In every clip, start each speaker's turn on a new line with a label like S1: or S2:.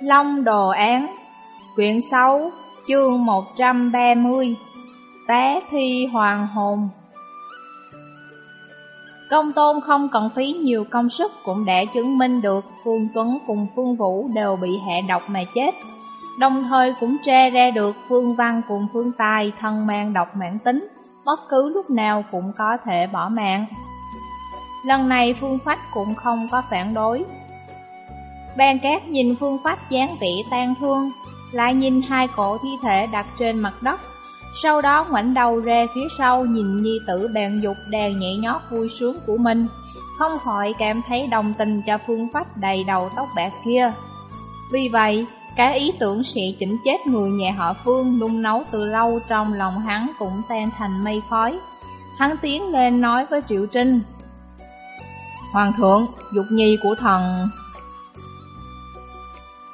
S1: Long Đồ Án, Quyển 6 Chương 130 tá thi hoàng hồn. Công tôn không cần phí nhiều công sức cũng đã chứng minh được Phương Tuấn cùng Phương Vũ đều bị hệ độc mà chết. Đồng thời cũng tre ra được Phương Văn cùng Phương Tài thân mang độc mãn tính, Bất cứ lúc nào cũng có thể bỏ mạng. Lần này Phương Phách cũng không có phản đối. Ban cát nhìn phương pháp dáng vẻ tan thương, lại nhìn hai cổ thi thể đặt trên mặt đất. Sau đó ngoảnh đầu ra phía sau nhìn nhi tử bèn dục đàn nhảy nhót vui sướng của mình, không khỏi cảm thấy đồng tình cho phương pháp đầy đầu tóc bạc kia. Vì vậy, cái ý tưởng sẽ chỉnh chết người nhà họ Phương nung nấu từ lâu trong lòng hắn cũng tan thành mây khói. Hắn tiến lên nói với Triệu Trinh. Hoàng thượng, dục nhi của thần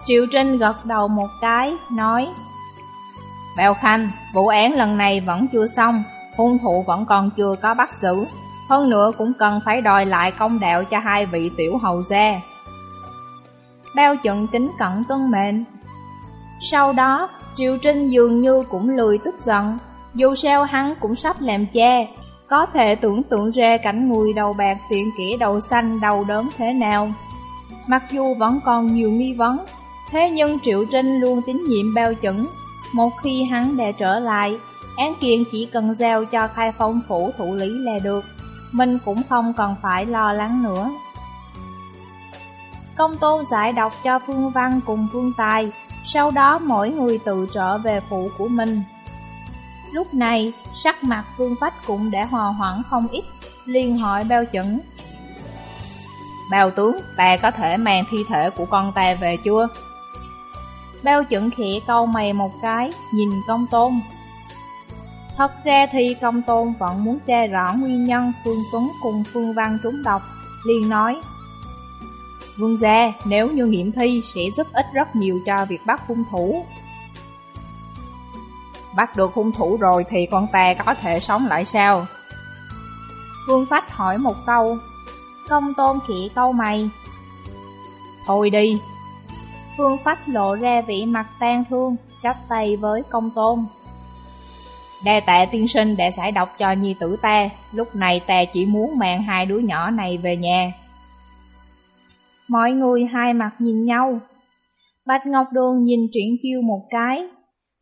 S1: Triệu Trinh gật đầu một cái, nói Bèo Khanh, vụ án lần này vẫn chưa xong, hung thủ vẫn còn chưa có bắt giữ Hơn nữa cũng cần phải đòi lại công đạo cho hai vị tiểu hầu gia. Bao trận kính cẩn tuân mệnh. Sau đó, Triệu Trinh dường như cũng lười tức giận Dù sao hắn cũng sắp làm cha Có thể tưởng tượng ra cảnh người đầu bạc tiện kỹ đầu xanh đầu đớn thế nào. Mặc dù vẫn còn nhiều nghi vấn Thế nhưng Triệu Trinh luôn tín nhiệm bao chuẩn. Một khi hắn đã trở lại Án kiện chỉ cần giao cho khai phong phủ thủ lý là được. Mình cũng không còn phải lo lắng nữa. Công tôn giải đọc cho Phương Văn cùng Phương Tài. Sau đó mỗi người tự trở về phủ của mình. Lúc này, sắc mặt Phương Phách cũng đã hòa hoãn không ít. Liền hỏi bao chuẩn. Bao tướng, ta có thể mang thi thể của con ta về chưa? Bao chuẩn khẽ câu mày một cái, nhìn công tôn. Thật ra thì công tôn vẫn muốn tra rõ nguyên nhân Phương Tuấn cùng Phương Văn trúng độc, liền nói. Vương gia, nếu như nghiệm thi sẽ giúp ích rất nhiều cho việc bắt hung thủ. Bắt được hung thủ rồi thì con ta có thể sống lại sao? Vương Phách hỏi một câu, công tôn khẽ câu mày. Thôi đi, Phương Phách lộ ra vị mặt tan thương, chắp tay với công tôn. Đa tạ tiên sinh đã giải độc cho nhi tử ta, lúc này ta chỉ muốn mang hai đứa nhỏ này về nhà. Mọi người hai mặt nhìn nhau. Bạch Ngọc Đường nhìn Triển Chiêu một cái.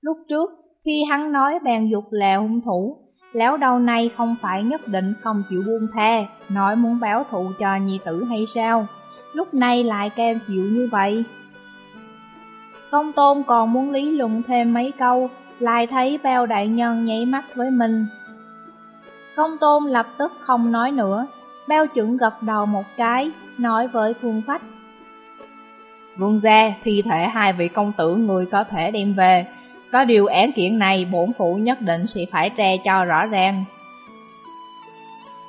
S1: Lúc trước, khi hắn nói bàn dục là hung thủ, lão đầu này không phải nhất định không chịu buông tha, nói muốn báo thù cho nhi tử hay sao? Lúc này lại kem chịu như vậy. Công tôn còn muốn lý luận thêm mấy câu, lại thấy bao đại nhân nhảy mắt với mình. Công tôn lập tức không nói nữa, bao chuẩn gật đầu một cái, nói với Phương Phách. Vương gia, thi thể hai vị công tử người có thể đem về, có điều án kiện này bổn phụ nhất định sẽ phải tre cho rõ ràng.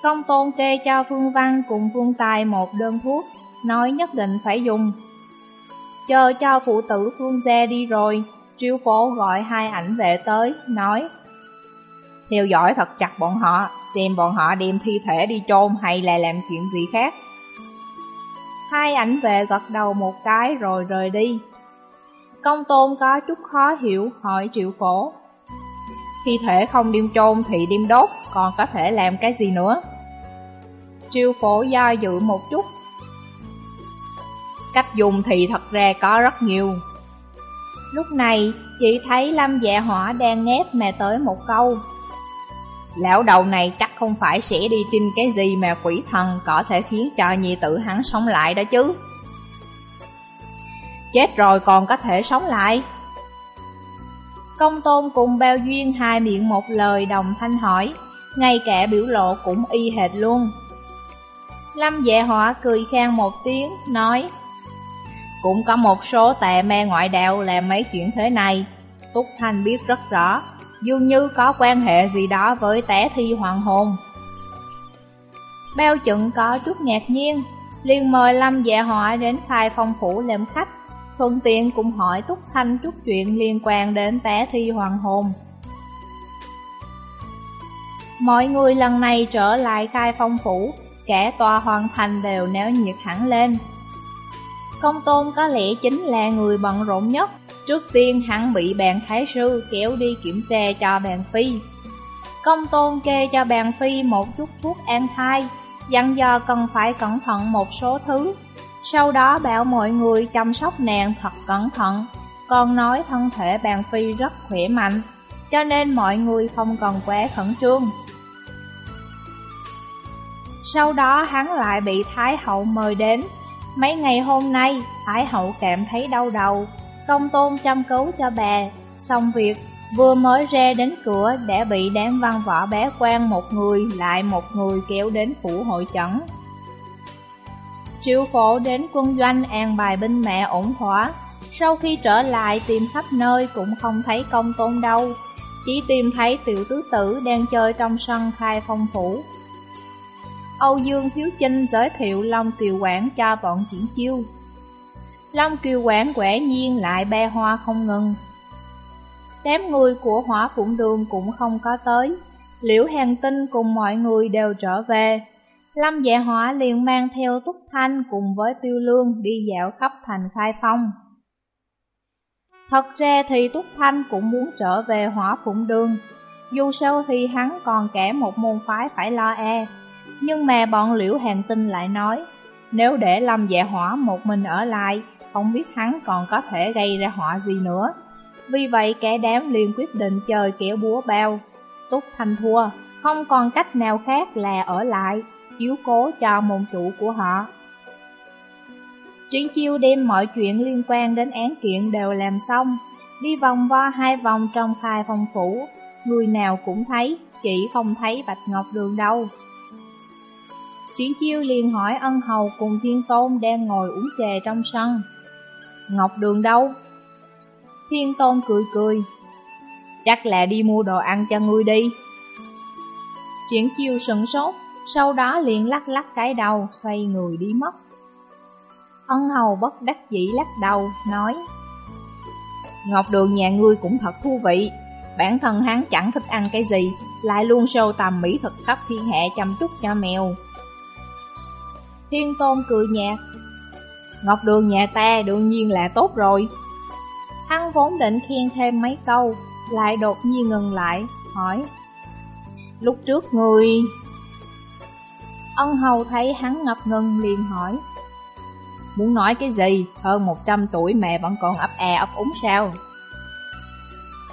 S1: Công tôn kê cho Phương Văn cùng Phương Tài một đơn thuốc, nói nhất định phải dùng, Chờ cho phụ tử Phương Gia đi rồi, Triêu phố gọi hai ảnh vệ tới, nói Theo dõi thật chặt bọn họ, xem bọn họ đem thi thể đi chôn hay là làm chuyện gì khác. Hai ảnh vệ gật đầu một cái rồi rời đi. Công tôn có chút khó hiểu, hỏi triệu phổ. Thi thể không đem chôn thì đem đốt, còn có thể làm cái gì nữa? Triệu phổ do dự một chút, Cách dùng thì thật ra có rất nhiều. Lúc này, chị thấy Lâm dạ hỏa đang nép mà tới một câu. Lão đầu này chắc không phải sẽ đi tin cái gì mà quỷ thần có thể khiến cho nhị tử hắn sống lại đó chứ. Chết rồi còn có thể sống lại. Công tôn cùng bao duyên hai miệng một lời đồng thanh hỏi Ngay cả biểu lộ cũng y hệt luôn. Lâm dạ họa cười khang một tiếng, nói cũng có một số tệ me ngoại đạo làm mấy chuyện thế này. Túc Thanh biết rất rõ, Dường như có quan hệ gì đó với té thi hoàng hồn. Bao trận có chút ngạc nhiên, liền mời Lâm dạ họa đến khai phong phủ làm khách, Thuận tiện cũng hỏi Túc Thanh chút chuyện liên quan đến té thi hoàng hồn. Mọi người lần này trở lại khai phong phủ Cả tòa hoàn thành đều néo nhiệt hẳn lên. Công tôn có lẽ chính là người bận rộn nhất. Trước tiên, hắn bị bàn thái sư kéo đi kiểm tra cho bàn phi. Công tôn kê cho bàn phi một chút thuốc an thai, Dặn dò cần phải cẩn thận một số thứ. Sau đó bảo mọi người chăm sóc nàng thật cẩn thận, Còn nói thân thể bàn phi rất khỏe mạnh, Cho nên mọi người không cần quá khẩn trương. Sau đó hắn lại bị Thái hậu mời đến. Mấy ngày hôm nay, Thái hậu cảm thấy đau đầu. Công tôn chăm cứu cho bà Xong việc, vừa mới ra đến cửa đã bị đám văn võ bé quan một người lại một người kéo đến phủ hội chẩn. Triệu phổ đến quân doanh an bài binh mẹ ổn thỏa. Sau khi trở lại tìm khắp nơi cũng không thấy công tôn đâu. Chỉ tìm thấy tiểu tứ tử đang chơi trong sân khai phong phủ. Âu Dương Thiếu Chinh giới thiệu Long Kiều Quảng cho bọn triển chiêu. Long Kiều Quảng quẻ nhiên lại be hoa không ngừng. Đám người của hỏa phụng đường cũng không có tới. Liễu Hàng Tinh cùng mọi người đều trở về. Lâm dạ hỏa liền mang theo Túc Thanh cùng với Tiêu Lương đi dạo khắp thành khai phong. Thật ra thì Túc Thanh cũng muốn trở về hỏa phụng đường. Dù sao thì hắn còn kẻ một môn phái phải lo e. Nhưng mà bọn liễu hàng tinh lại nói Nếu để Lâm dạ hỏa một mình ở lại Không biết hắn còn có thể gây ra họa gì nữa. Vì vậy kẻ đám liền quyết định chơi kéo búa bao. Túc Thanh thua Không còn cách nào khác là ở lại Chiếu cố cho môn chủ của họ. Triển chiêu đem mọi chuyện liên quan đến án kiện đều làm xong. Đi vòng vo hai vòng trong khai phòng phủ. Người nào cũng thấy, chỉ không thấy Bạch Ngọc Đường đâu. Triển chiêu liền hỏi ân hầu cùng thiên tôn đang ngồi uống chè trong sân. Ngọc đường đâu? Thiên tôn cười cười. Chắc là đi mua đồ ăn cho ngươi đi. Triển chiêu sững sốt, Sau đó liền lắc lắc cái đầu, Xoay người đi mất. Ân hầu bất đắc dĩ lắc đầu, Nói, Ngọc đường nhà ngươi cũng thật thú vị. Bản thân hắn chẳng thích ăn cái gì, Lại luôn sâu tầm mỹ thực khắp thiên hạ chăm chút cho mèo. Thiên Tôn cười nhạt. Ngọc đường nhà ta đương nhiên là tốt rồi. Hắn vốn định khen thêm mấy câu, Lại đột nhiên ngừng lại, Hỏi. Lúc trước người? Ân hầu thấy hắn ngập ngừng liền hỏi. Muốn nói cái gì? Hơn 100 tuổi mẹ vẫn còn ấp e ấp úng sao?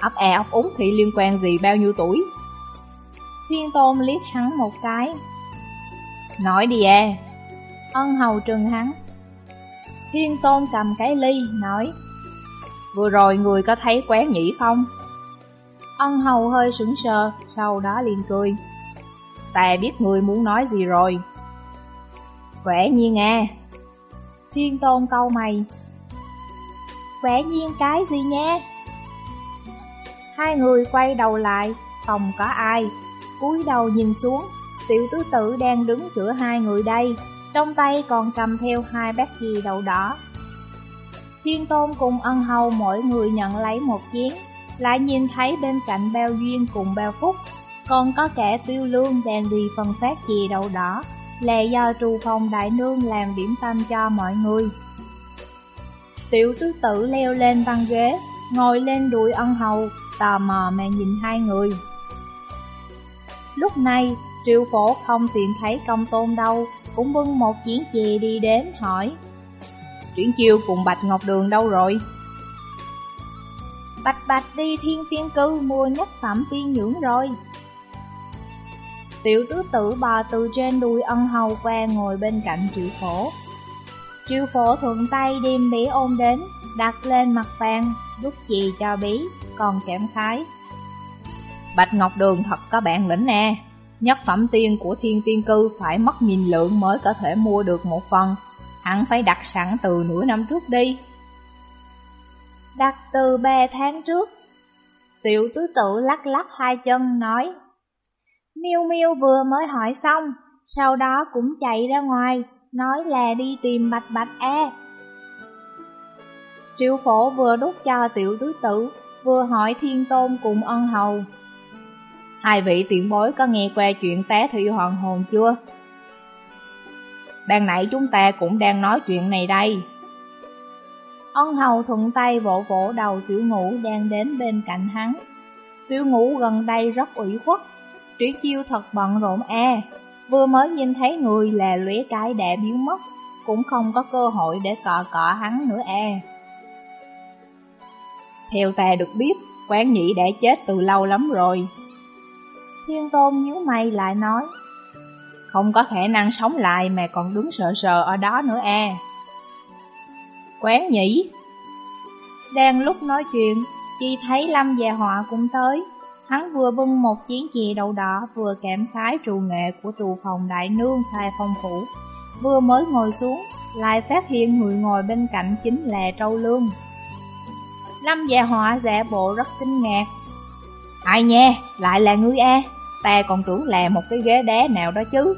S1: Ấp e ấp úng thì liên quan gì bao nhiêu tuổi? Thiên tôn liếc hắn một cái. Nói đi à Ân hầu trừng hắn. Thiên tôn cầm cái ly, nói Vừa rồi người có thấy quán nhỉ không? Ân hầu hơi sững sờ, sau đó liền cười Ta biết người muốn nói gì rồi. Quẻ nhiên à Thiên tôn câu mày Quẻ nhiên cái gì nha Hai người quay đầu lại, không có ai cúi đầu nhìn xuống Tiểu tứ tử đang đứng giữa hai người đây trong tay còn cầm theo hai bát gì đậu đỏ. Thiên Tôn cùng ân hầu mỗi người nhận lấy một chén, lại nhìn thấy bên cạnh bao duyên cùng bao phúc, còn có kẻ tiêu lương đang đi phân phát chì đậu đỏ, là do trù phòng đại nương làm điểm tâm cho mọi người. Tiểu tứ tử leo lên băng ghế, ngồi lên đùi ân hầu, tò mò mà nhìn hai người. Lúc này, triệu phổ không tìm thấy công tôn đâu, cũng bưng một chén chè đi đến hỏi Chuyển chiêu cùng Bạch Ngọc Đường đâu rồi? Bạch Bạch đi thiên tiên cư mua nhất phẩm tiên nhưỡng rồi. Tiểu tứ tử bò từ trên đuôi ân hầu qua ngồi bên cạnh triệu phổ. Triệu phổ thuận tay đem bé ôm đến Đặt lên mặt bàn, đút chì cho bí, còn kẹm khái Bạch Ngọc Đường thật có bạn lĩnh nè. Nhất phẩm tiên của thiên tiên cư phải mất nghìn lượng mới có thể mua được một phần. Hắn phải đặt sẵn từ nửa năm trước đi.
S2: Đặt từ ba tháng trước. Tiểu tứ tự lắc lắc hai chân nói Miêu Miêu vừa mới hỏi xong, Sau đó cũng chạy ra ngoài, Nói là đi tìm bạch bạch e Triệu phổ vừa đút cho tiểu tứ tử, Vừa hỏi thiên tôn cùng ân hầu. Hai vị tiền bối có nghe qua chuyện té thị hoàng hồn chưa? Ban nãy chúng ta cũng đang nói chuyện này đây. Ân hầu thuận tay vỗ vỗ đầu tiểu ngũ đang đến bên cạnh hắn. Tiểu ngũ gần đây rất ủy khuất Trí chiêu thật bận rộn e. Vừa mới nhìn thấy người là lóe cái đã biến mất Cũng không có cơ hội để cọ cọ hắn nữa e. Theo ta được biết, quán nhị đã chết từ lâu lắm rồi. Thiên tôn nhíu mày lại nói Không có khả năng sống lại mà còn đứng sợ sờ ở đó nữa e. Quán nhỉ Đang lúc nói chuyện Chi thấy Lâm và Họa cũng tới. Hắn vừa bưng một chén chè đậu đỏ Vừa cảm khái trù nghệ của trù phòng đại nương khai phong phủ. Vừa mới ngồi xuống Lại phát hiện người ngồi bên cạnh chính là Trâu Lương. Lâm và Họa giả bộ rất kinh ngạc. Ai nha, lại là ngươi A Ta còn tưởng là một cái ghế đá nào đó chứ.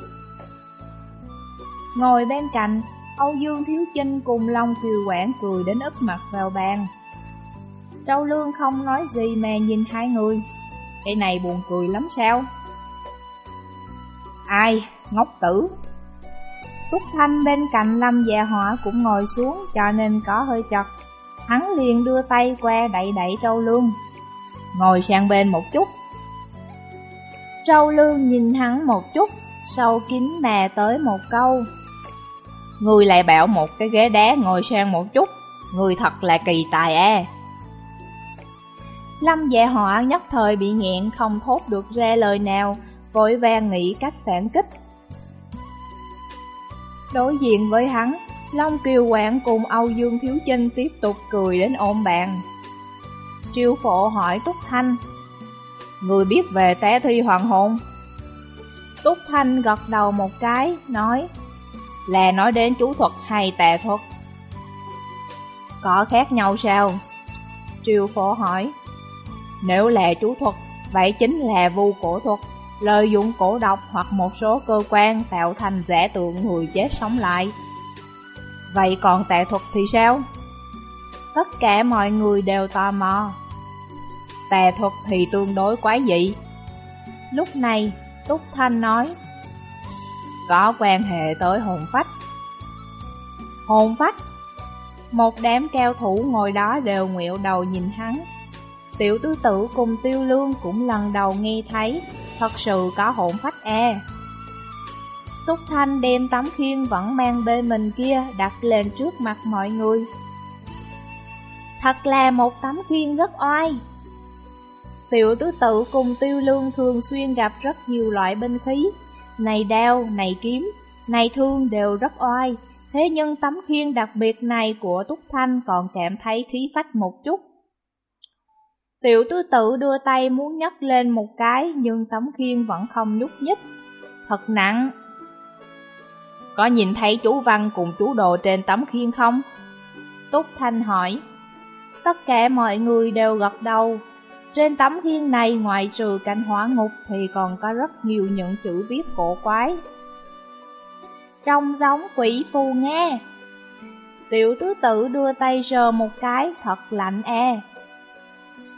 S2: Ngồi bên cạnh Âu Dương Thiếu Chinh cùng Long Kiều Quảng cười đến ức mặt vào bàn. Châu Lương không nói gì mà nhìn hai người. Cái này buồn cười lắm sao? Ai, ngốc tử. Túc Thanh bên cạnh Lâm Dạ Họa cũng ngồi xuống cho nên có hơi chật. Hắn liền đưa tay qua đẩy đẩy Châu Lương. Ngồi sang bên một chút trâu Lương nhìn hắn một chút Sâu kín mà tới một câu. Người lại bảo một cái ghế đá ngồi sang một chút, Người thật là kỳ tài à Lâm dạ họa nhất thời bị nghẹn không thốt được ra lời nào, Vội vàng nghĩ cách phản kích. Đối diện với hắn, Long Kiều Quảng cùng Âu Dương Thiếu Chinh tiếp tục cười đến ôm bàn. Triều phộ hỏi Túc Thanh Người biết về té thi hoàng hôn? Túc Thanh gật đầu một cái, Nói Là nói đến chú thuật hay tà thuật? Có khác nhau sao? Triều phổ hỏi, Nếu là chú thuật, Vậy chính là vu cổ thuật, Lợi dụng cổ độc hoặc một số cơ quan Tạo thành giả tượng người chết sống lại. Vậy còn tà thuật thì sao? Tất cả mọi người đều tò mò tà thuật thì tương đối quái dị. Lúc này, Túc Thanh nói, có quan hệ tới hồn phách. Hồn phách? Một đám cao thủ ngồi đó đều nguyệu đầu nhìn hắn. Tiểu tứ tử cùng tiêu lương cũng lần đầu nghe thấy, thật sự có hồn phách e. Túc Thanh đem tấm khiên vẫn mang bên mình kia đặt lên trước mặt mọi người. Thật là một tấm khiên rất oai. Tiểu tứ tự cùng tiêu lương thường xuyên gặp rất nhiều loại binh khí. Này đao, này kiếm, này thương đều rất oai. Thế nhưng tấm khiên đặc biệt này của Túc Thanh còn cảm thấy khí phách một chút. Tiểu tứ tự đưa tay muốn nhấc lên một cái Nhưng tấm khiên vẫn không nhúc nhích. Thật nặng. Có nhìn thấy chú Văn cùng chú Đồ trên tấm khiên không? Túc Thanh hỏi. Tất cả mọi người đều gật đầu trên tấm khiên này ngoài trừ cảnh hỏa ngục thì còn có rất nhiều những chữ viết cổ quái. Trông giống quỷ phù nghe. Tiểu tứ tử đưa tay rờ một cái thật lạnh e.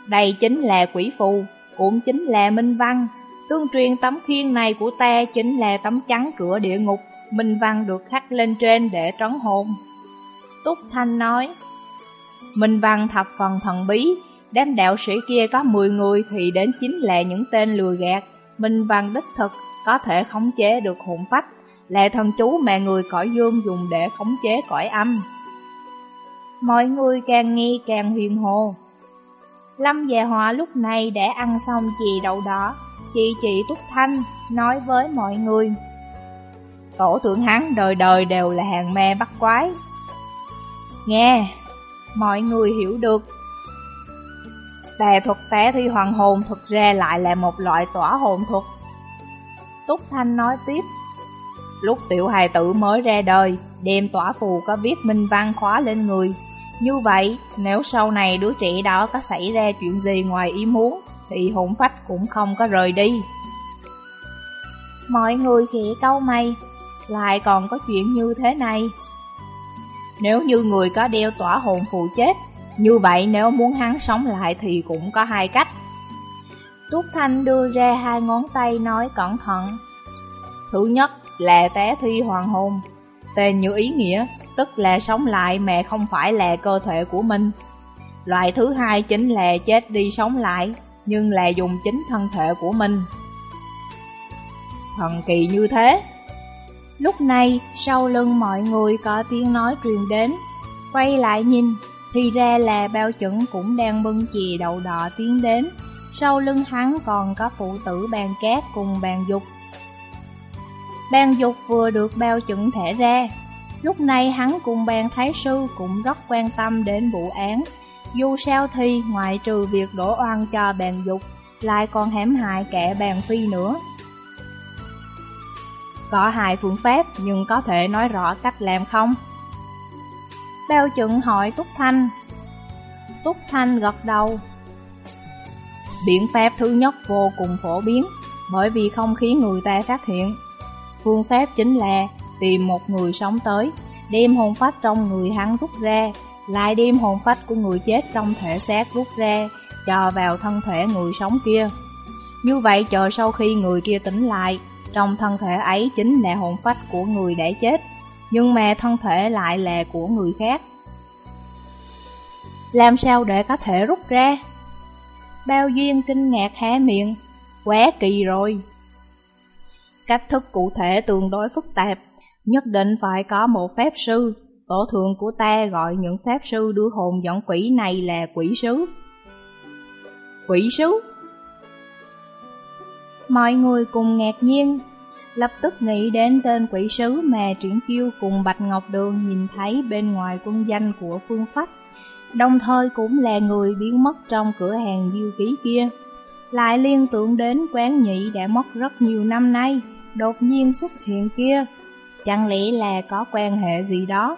S2: Đây chính là quỷ phù, cũng chính là minh văn. Tương truyền tấm khiên này của ta chính là tấm trắng cửa địa ngục, minh văn được khắc lên trên để trấn hồn. Túc Thanh nói, Minh văn thập phần thần bí, Đám đạo sĩ kia có 10 người thì đến chính là những tên lừa gạt, minh văn đích thực, có thể khống chế được hồn phách, là thần chú mà người cõi dương dùng để khống chế cõi âm. Mọi người càng nghi càng huyền hồ. Lâm và Hòa lúc này đã ăn xong chì đậu đỏ, chị chị Túc Thanh nói với mọi người. Tổ thượng hắn đời đời đều là hàng me bắt quái. Nghe, mọi người hiểu được Tà thuật té thi hoàng hồn thực ra lại là một loại tỏa hồn thuật. Túc Thanh nói tiếp, Lúc tiểu hài tử mới ra đời, Đem tỏa phù có viết minh văn khóa lên người. Như vậy, nếu sau này đứa trẻ đó có xảy ra chuyện gì ngoài ý muốn, Thì hồn phách cũng không có rời đi.
S1: Mọi người khẽ câu mày, Lại còn có chuyện như thế này.
S2: Nếu như người có đeo tỏa hồn phù chết như vậy nếu muốn hắn sống lại thì cũng có hai cách.
S1: Túc Thanh đưa ra hai ngón tay nói cẩn thận.
S2: Thứ nhất là té thi hoàng hôn. Tên như ý nghĩa, Tức là sống lại mà không phải là cơ thể của mình. Loại thứ hai chính là chết đi sống lại, Nhưng là dùng chính thân thể của mình. Thần kỳ như thế.
S1: Lúc này, sau lưng mọi người có tiếng nói truyền đến. Quay lại nhìn thì ra là bao chuẩn cũng đang bưng chì đậu đỏ tiến đến. Sau lưng hắn còn có phụ tử bàn cát cùng bàn dục. Bàn dục vừa được bao chuẩn thể ra. Lúc này hắn cùng bàn thái sư cũng rất quan tâm đến vụ án. Dù sao thì ngoại trừ việc đổ oan cho bàn dục, Lại còn hãm hại kẻ bàn phi nữa.
S2: Có hai phương pháp nhưng có thể nói rõ cách làm không?
S1: Bao chừng hỏi Túc Thanh. Túc Thanh gật đầu.
S2: Biện pháp thứ nhất vô cùng phổ biến Bởi vì không khí người ta phát hiện. Phương pháp chính là tìm một người sống tới, đem hồn phách trong người hắn rút ra, lại đem hồn phách của người chết trong thể xác rút ra, cho vào thân thể người sống kia. Như vậy chờ sau khi người kia tỉnh lại, trong thân thể ấy chính là hồn phách của người đã chết, nhưng mà thân thể lại là của người khác.
S1: Làm sao để có thể rút ra? Bao duyên kinh ngạc há miệng, quá kỳ rồi.
S2: Cách thức cụ thể tương đối phức tạp, nhất định phải có một phép sư. Tổ thượng của ta gọi những pháp sư đưa hồn dẫn quỷ này là quỷ sứ. Quỷ sứ?
S1: Mọi người cùng ngạc nhiên, lập tức nghĩ đến tên quỷ sứ mà Triển Chiêu cùng Bạch Ngọc Đường nhìn thấy bên ngoài quân danh của Phương Phách, đồng thời cũng là người biến mất trong cửa hàng diêu ký kia. Lại liên tưởng đến quán nhị đã mất rất nhiều năm nay đột nhiên xuất hiện kia, chẳng lẽ là có quan hệ gì đó?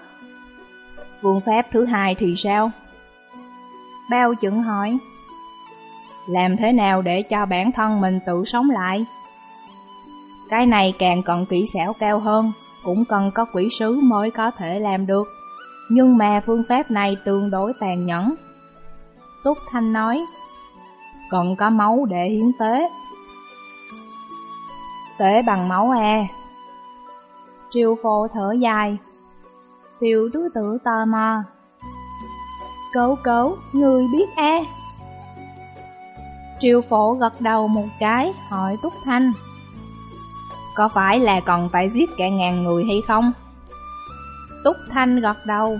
S2: Phương pháp thứ hai thì sao?
S1: Bao chuẩn hỏi,
S2: làm thế nào để cho bản thân mình tự sống lại? Cái này càng cần kỹ xảo cao hơn, cũng cần có quỷ sứ mới có thể làm được. Nhưng mà phương pháp này tương đối tàn nhẫn.
S1: Túc Thanh nói,
S2: cần có máu để hiến tế. Tế bằng máu à
S1: Triều phô thở dài Tiểu tứ tử tò mò Cấu cấu, người biết e Triều phổ gật đầu một cái, hỏi Túc Thanh
S2: có phải là còn phải giết cả ngàn người hay không?
S1: Túc Thanh gật đầu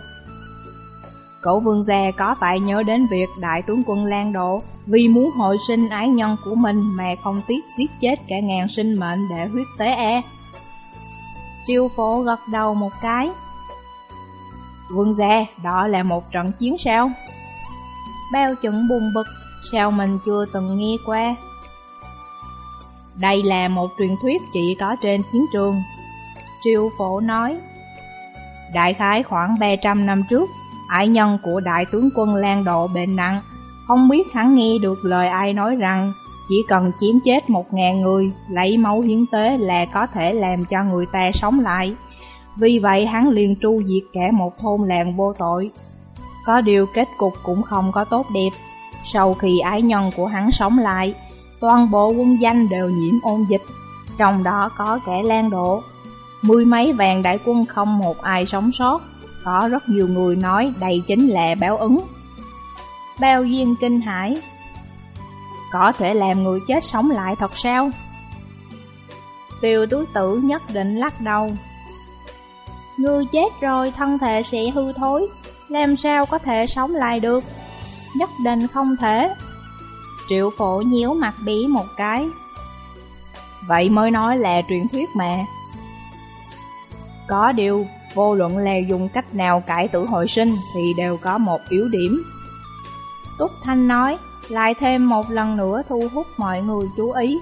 S2: Cổ vương gia có phải nhớ đến việc đại tướng quân Lan Độ vì muốn hồi sinh ái nhân của mình mà không tiếc giết chết cả ngàn sinh mệnh để huyết tế e.
S1: Triều phổ gật đầu một cái.
S2: Vương gia, đó là một trận chiến sao?
S1: Bao trận bùng bực, sao mình chưa từng nghe qua?
S2: Đây là một truyền thuyết chỉ có trên chiến trường.
S1: Triều phổ nói.
S2: Đại khái khoảng 300 năm trước, ái nhân của đại tướng quân Lan Độ bệnh nặng, không biết hắn nghe được lời ai nói rằng chỉ cần chiếm chết một ngàn người, lấy máu hiến tế là có thể làm cho người ta sống lại. Vì vậy hắn liền tru diệt cả một thôn làng vô tội. Có điều kết cục cũng không có tốt đẹp. Sau khi ái nhân của hắn sống lại, toàn bộ quân danh đều nhiễm ôn dịch, trong đó có kẻ lan độ. Mười mấy vàng đại quân không một ai sống sót, có rất nhiều người nói đây chính là báo ứng.
S1: Bao duyên kinh hải
S2: Có thể làm người chết sống lại thật sao?
S1: Tiêu túi tử nhất định lắc đầu Người chết rồi thân thể sẽ hư thối Làm sao có thể sống lại được Nhất định không thể
S2: Triệu phổ nhíu mặt bí một cái Vậy mới nói là truyền thuyết mà Có điều, vô luận là dùng cách nào cải tử hồi sinh thì đều có một yếu điểm
S1: Túc Thanh nói, lại thêm một lần nữa thu hút mọi người chú ý.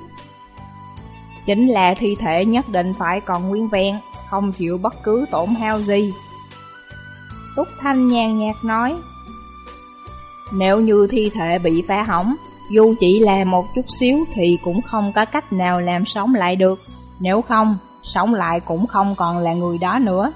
S2: Chính là thi thể nhất định phải còn nguyên vẹn, không chịu bất cứ tổn hao gì. Túc Thanh nhàn nhạt nói, Nếu như thi thể bị phá hỏng, dù chỉ là một chút xíu thì cũng không có cách nào làm sống lại được. Nếu không, sống lại cũng không còn là người đó nữa.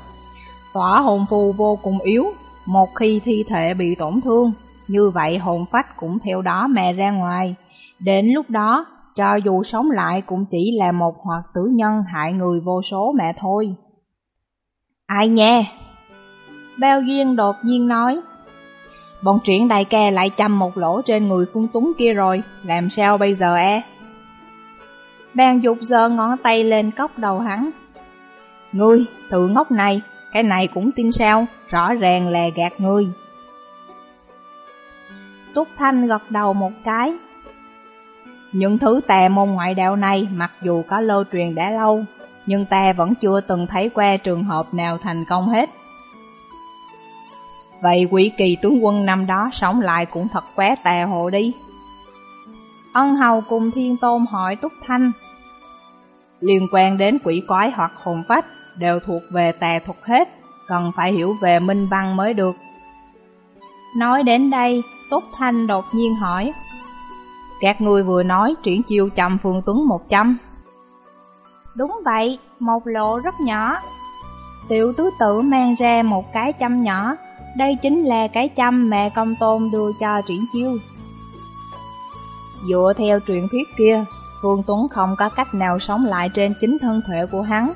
S2: Tỏa hồn phù vô cùng yếu, một khi thi thể bị tổn thương, như vậy hồn phách cũng theo đó mà ra ngoài. Đến lúc đó, cho dù sống lại cũng chỉ là một hoặc tử nhân hại người vô số mẹ thôi. Ai nha? Bao Duyên đột nhiên nói. Bọn triển đại ca lại chăm một lỗ trên người phương túng kia rồi, làm sao bây giờ e? Bàn dục giờ ngón tay lên cốc đầu hắn. Ngươi, tự ngốc này, cái này cũng tin sao, rõ ràng là gạt ngươi. Túc Thanh gật đầu một cái. Những thứ tà môn ngoại đạo này mặc dù có lô truyền đã lâu, nhưng ta vẫn chưa từng thấy qua trường hợp nào thành công hết. Vậy quỷ kỳ tướng quân năm đó sống lại cũng thật quá tà hồ đi. Ân hầu cùng thiên tôn hỏi Túc Thanh. Liên quan đến quỷ quái hoặc hồn phách đều thuộc về tà thuật hết, cần phải hiểu về minh văn mới được. Nói đến đây, Túc Thanh đột nhiên hỏi. Các người vừa nói triển chiêu chậm Phương Tuấn 100. Đúng vậy, một lộ rất nhỏ. Tiểu tứ tử mang ra một cái châm nhỏ, đây chính là cái châm mẹ công tôn đưa cho triển chiêu. Dựa theo truyền thuyết kia, Phương Tuấn không có cách nào sống lại trên chính thân thể của hắn.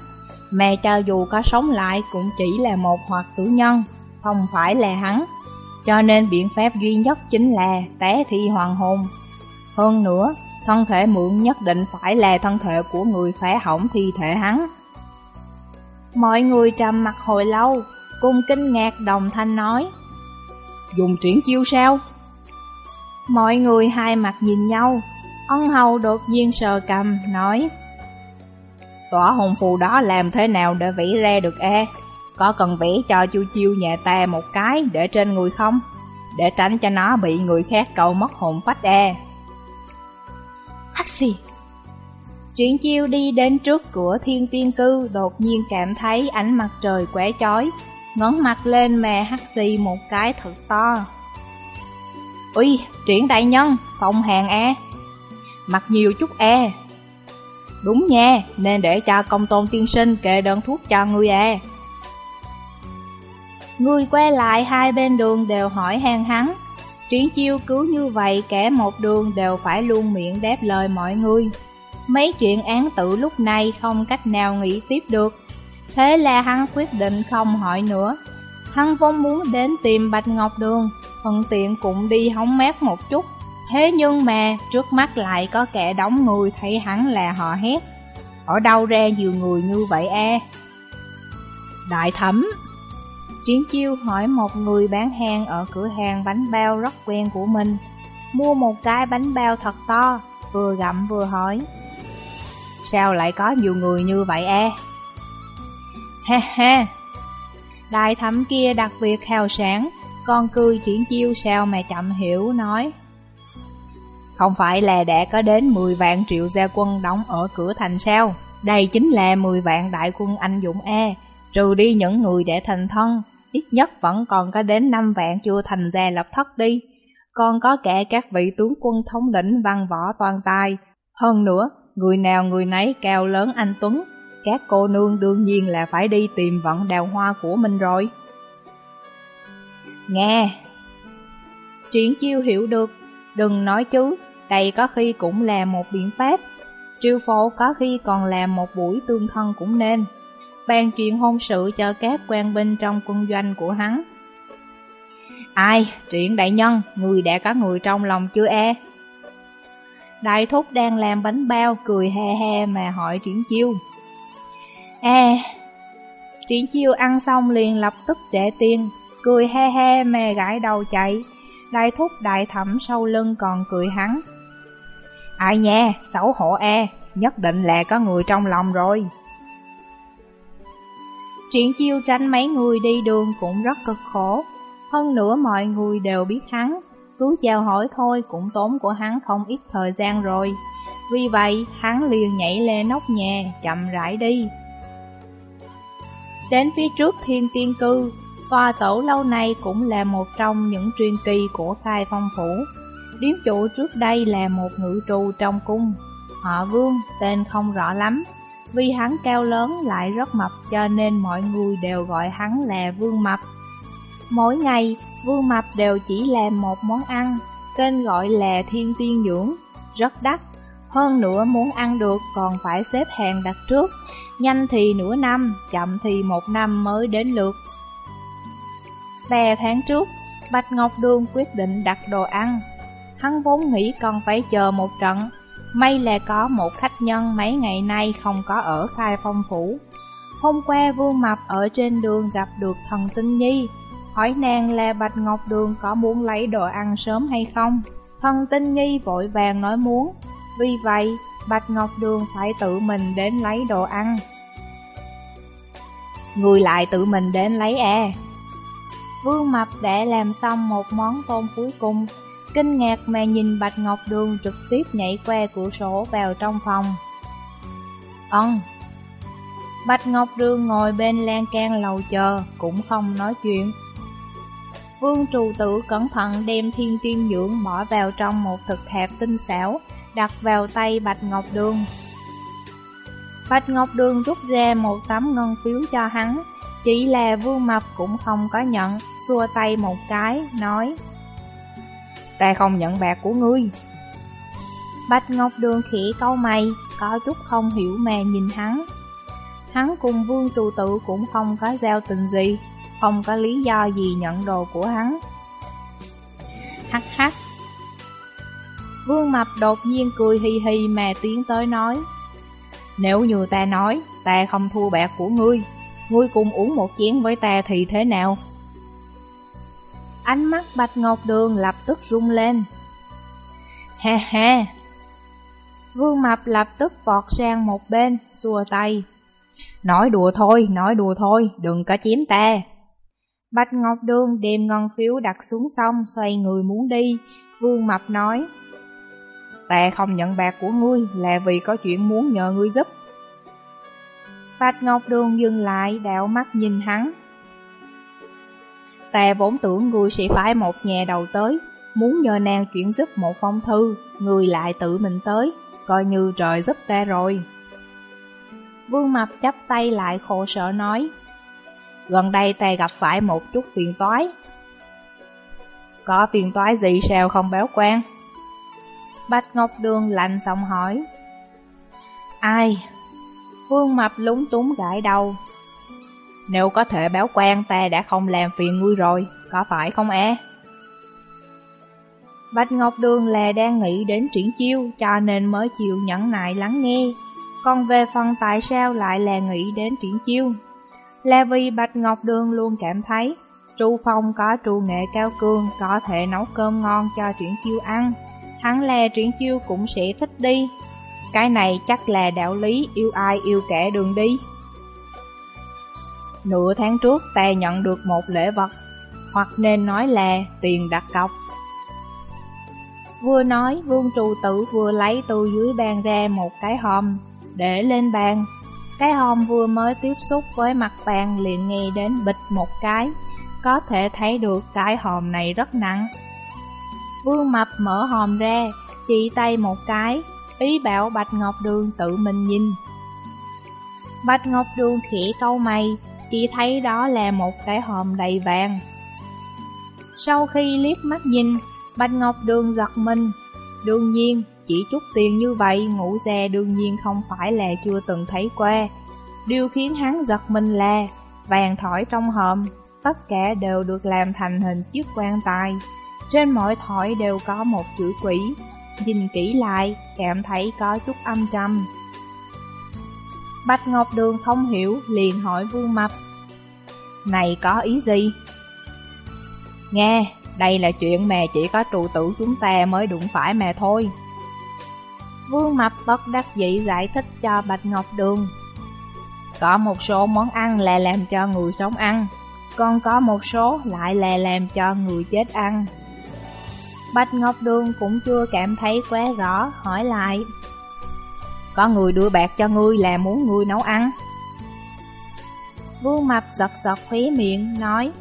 S2: Mẹ cho dù có sống lại cũng chỉ là một hoặc tử nhân, không phải là hắn. Cho nên biện pháp duy nhất chính là té thi hoàng hồn. Hơn nữa, thân thể mượn nhất định phải là thân thể của người phá hỏng thi thể hắn. Mọi người trầm mặt hồi lâu, cùng kinh ngạc đồng thanh nói. Dùng triển chiêu sao? Mọi người hai mặt nhìn nhau, ân hầu đột nhiên sờ cầm, nói. Tỏa hồn phù đó làm thế nào để vẽ ra được e? Có cần vẽ cho chu chiêu nhà ta một cái để trên người không? Để tránh cho nó bị người khác cầu mất hồn phách e. Hắc xì Triển chiêu đi đến trước cửa thiên tiên cư Đột nhiên cảm thấy ánh mặt trời quẻ chói ngẩng mặt lên mè hắt xì một cái thật to. Ui, triển đại nhân, phòng hàng e. Mặc nhiều chút e. Đúng nha, nên để cho công tôn tiên sinh kê đơn thuốc cho ngươi e. Người quay lại hai bên đường đều hỏi han hắn. Triển chiêu cứ như vậy kẻ một đường đều phải luôn miệng đáp lời mọi người. Mấy chuyện án tử lúc này không cách nào nghĩ tiếp được. Thế là hắn quyết định không hỏi nữa. Hắn vốn muốn đến tìm Bạch Ngọc Đường, Thuận tiện cũng đi hóng mát một chút. Thế nhưng mà trước mắt lại có kẻ đóng người thấy hắn là họ hét. Ở đâu ra nhiều người như vậy e Đại thẩm. Chiến chiêu hỏi một người bán hàng ở cửa hàng bánh bao rất quen của mình. Mua một cái bánh bao thật to, Vừa gặm vừa hỏi. Sao lại có nhiều người như vậy e? Ha ha Đại thẩm kia đặc biệt hào sảng, Con cười triển chiêu sao mà chậm hiểu nói. Không phải là đã có đến 10 vạn triệu gia quân đóng ở cửa thành sao? Đây chính là 10 vạn đại quân anh dũng E Trừ đi những người để thành thân Ít nhất vẫn còn có đến 5 vạn chưa thành gia lập thất đi. Còn có kẻ các vị tướng quân thống lĩnh văn võ toàn tài. Hơn nữa, người nào người nấy cao lớn anh Tuấn các cô nương đương nhiên là phải đi tìm vận đào hoa của mình rồi. Nghe! Triển chiêu hiểu được, đừng nói chứ, đây có khi cũng là một biện pháp. Triều phổ có khi còn làm một buổi tương thân cũng nên. Bàn chuyện hôn sự cho các quan binh trong quân doanh của hắn. Ai, triển đại nhân, người đã có người trong lòng chưa e? Đại thúc đang làm bánh bao cười he he mà hỏi triển chiêu. À, Triển chiêu ăn xong liền lập tức trẻ tiền, cười he he mè gãi đầu chạy. Đại thúc đại thẩm sau lưng còn cười hắn. Ai nha, xấu hổ e, nhất định là có người trong lòng rồi. Triển chiêu tránh mấy người đi đường cũng rất cực khổ. Hơn nữa mọi người đều biết hắn, cứ chào hỏi thôi cũng tốn của hắn không ít thời gian rồi. Vì vậy, hắn liền nhảy lên nóc nhà, chậm rãi đi. Đến phía trước thiên tiên cư, tòa tổ lâu này cũng là một trong những truyền kỳ của khai phong phủ. Điếm chủ trước đây là một ngự trù trong cung, họ vương, tên không rõ lắm. Vì hắn cao lớn lại rất mập cho nên mọi người đều gọi hắn là vương mập. Mỗi ngày, vương mập đều chỉ làm một món ăn, tên gọi là thiên tiên dưỡng, rất đắt. Hơn nữa muốn ăn được còn phải xếp hàng đặt trước, nhanh thì nửa năm, chậm thì một năm mới đến lượt. Ba tháng trước, Bạch Ngọc Đường quyết định đặt đồ ăn. Hắn vốn nghĩ còn phải chờ một trận, may là có một khách nhân mấy ngày nay không có ở khai phong phủ. Hôm qua Vương Mập ở trên đường gặp được thần tinh nhi, hỏi nàng là Bạch Ngọc Đường có muốn lấy đồ ăn sớm hay không. Thần tinh nhi vội vàng nói muốn, vì vậy Bạch Ngọc Đường phải tự mình đến lấy đồ ăn. Người lại tự mình đến lấy e. Vương Mập đã làm xong một món tôm cuối cùng, kinh ngạc mà nhìn Bạch Ngọc Đường trực tiếp nhảy qua cửa sổ vào trong phòng. Ân Bạch Ngọc Đường ngồi bên lan can lầu chờ, cũng không nói chuyện. Vương trù tử cẩn thận đem thiên tiên dưỡng bỏ vào trong một thực hẹp tinh xảo, đặt vào tay Bạch Ngọc Đường. Bạch Ngọc Đường rút ra một tấm ngân phiếu cho hắn, chỉ là Vương Mập cũng không có nhận, xua tay một cái, nói Ta không nhận bạc của ngươi. Bạch Ngọc Đường khỉ câu mày, có chút không hiểu mà nhìn hắn. Hắn cùng Vương Trù Tự cũng không có giao tình gì, không có lý do gì nhận đồ của hắn. Vương Mập đột nhiên cười hì hì mà tiến tới nói. Nếu như ta nói, ta không thua bạc của ngươi. Ngươi cùng uống một chén với ta thì thế nào? Ánh mắt Bạch Ngọc Đường lập tức rung lên. Ha ha Vương Mập lập tức vọt sang một bên, xua tay. Nói đùa thôi, nói đùa thôi, đừng có chiếm ta. Bạch Ngọc Đường đem ngân phiếu đặt xuống xong xoay người muốn đi. Vương Mập nói. Ta không nhận bạc của ngươi là vì có chuyện muốn nhờ ngươi giúp. Bạch Ngọc Đường dừng lại, đảo mắt nhìn hắn. Ta vốn tưởng ngươi sẽ phải một nhà đầu tới, Muốn nhờ nàng chuyển giúp một phong thư, Ngươi lại tự mình tới, Coi như trời giúp ta rồi. Vương Mập chắp tay lại khổ sở nói, Gần đây ta gặp phải một chút phiền toái. Có phiền toái gì sao không báo quan? Bạch Ngọc Đường lạnh giọng hỏi. Ai? Vương Mập lúng túng gãi đầu. Nếu có thể báo quan ta đã không làm phiền ngươi rồi, Có phải không e? Bạch Ngọc Đường là đang nghĩ đến triển chiêu, Cho nên mới chịu nhẫn nại lắng nghe. Còn về phần tại sao lại là nghĩ đến triển chiêu? Là vì Bạch Ngọc Đường luôn cảm thấy Tru Phong có tru nghệ cao cường, Có thể nấu cơm ngon cho triển chiêu ăn hắn le triển chiêu cũng sẽ thích đi. Cái này chắc là đạo lý yêu ai yêu kẻ đường đi. Nửa tháng trước ta nhận được một lễ vật, hoặc nên nói là tiền đặt cọc. Vừa nói, vương trù tử vừa lấy từ dưới bàn ra một cái hòm, để lên bàn. Cái hòm vừa mới tiếp xúc với mặt bàn liền nghe đến bịch một cái, có thể thấy được cái hòm này rất nặng. Vương Mập mở hòm ra, chỉ tay một cái, ý bảo Bạch Ngọc Đường tự mình nhìn. Bạch Ngọc Đường khẽ câu mày, chỉ thấy đó là một cái hòm đầy vàng. Sau khi liếc mắt nhìn, Bạch Ngọc Đường giật mình. Đương nhiên, chỉ chút tiền như vậy, ngủ già đương nhiên không phải là chưa từng thấy qua. Điều khiến hắn giật mình là, vàng thỏi trong hòm, tất cả đều được làm thành hình chiếc quan tài. Trên mọi thỏi đều có một chữ quỷ, nhìn kỹ lại, cảm thấy có chút âm trầm. Bạch Ngọc Đường không hiểu, liền hỏi Vương Mập. Này có ý gì? Nghe, đây là chuyện mà chỉ có trụ tử chúng ta mới đụng phải mà thôi. Vương Mập bất đắc dĩ giải thích cho Bạch Ngọc Đường. Có một số món ăn là làm cho người sống ăn, còn có một số lại là làm cho người chết ăn. Bạch Ngọc Đường cũng chưa cảm thấy quá rõ, hỏi lại có người đưa bạc cho ngươi là muốn ngươi nấu ăn.
S1: Vương Mập giật giật khóe miệng, nói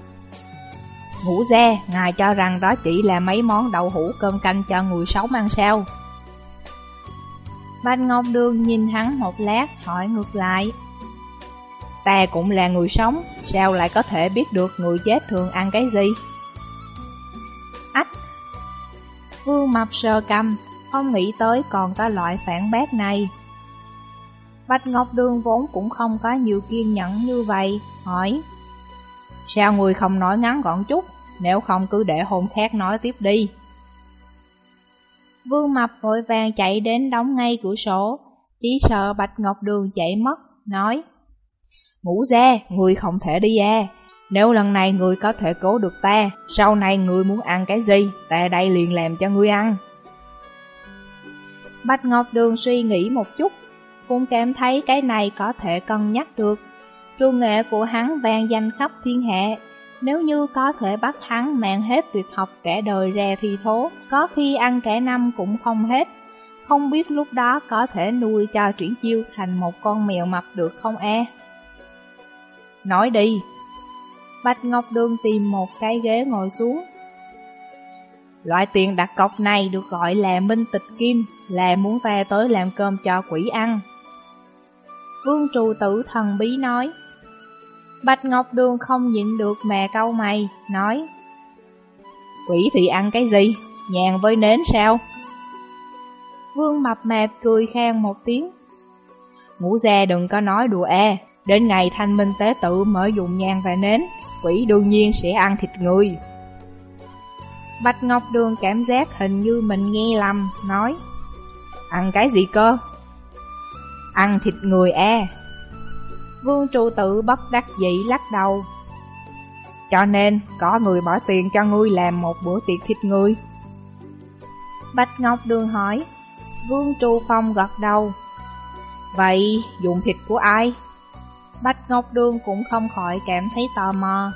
S2: Ngũ gia, ngài cho rằng đó chỉ là mấy món đậu hũ cơm canh cho người sống ăn sao?
S1: Bạch Ngọc Đường nhìn hắn một lát, hỏi ngược lại
S2: Ta cũng là người sống, sao lại có thể biết được người chết thường ăn cái gì?
S1: Vương Mập sờ cầm, không nghĩ tới còn có loại phản bác này. Bạch Ngọc Đường vốn cũng không có nhiều kiên nhẫn như vậy, hỏi
S2: Sao người không nói ngắn gọn chút, nếu không cứ để hôn khác nói tiếp đi.
S1: Vương Mập vội vàng chạy đến đóng ngay cửa sổ, chỉ sợ Bạch Ngọc Đường chạy mất, nói
S2: Ngủ ra, người không thể đi à, nếu lần này người có thể cố được ta, sau này người muốn ăn cái gì, ta đây liền làm cho người ăn.
S1: Bạch Ngọc Đường suy nghĩ một chút, cũng cảm thấy cái này có thể cân nhắc được. Trù nghệ của hắn vang danh khắp thiên hạ, nếu như có thể bắt hắn mạng hết tuyệt học kẻ đời ra thì thố, có khi ăn cả năm cũng không hết. Không biết lúc đó có thể nuôi cho triển chiêu thành một con mèo mập được không e?
S2: Nói đi.
S1: Bạch Ngọc Đường tìm một cái ghế ngồi xuống.
S2: Loại tiền đặt cọc này được gọi là minh tịch kim, là muốn ta tới làm cơm cho quỷ ăn.
S1: Vương trù tử thần bí nói. Bạch Ngọc Đường không nhịn được mè câu mày, nói
S2: Quỷ thì ăn cái gì? Nhàn với nến sao?
S1: Vương mập mạp cười khen một tiếng
S2: Ngũ gia đừng có nói đùa e Đến ngày thanh minh tế tự mở dùng nhang và nến Quỷ đương nhiên sẽ ăn thịt người
S1: Bạch Ngọc Đường cảm giác hình như mình nghe lầm, nói
S2: Ăn cái gì cơ? Ăn thịt người e
S1: Vương trụ tự bất đắc dĩ lắc đầu
S2: Cho nên có người bỏ tiền cho ngươi làm một bữa tiệc thịt người
S1: Bạch Ngọc Đường hỏi Vương trụ phong gật đầu
S2: Vậy dùng thịt của ai?
S1: Bách Ngọc Đường cũng không khỏi cảm thấy tò mò.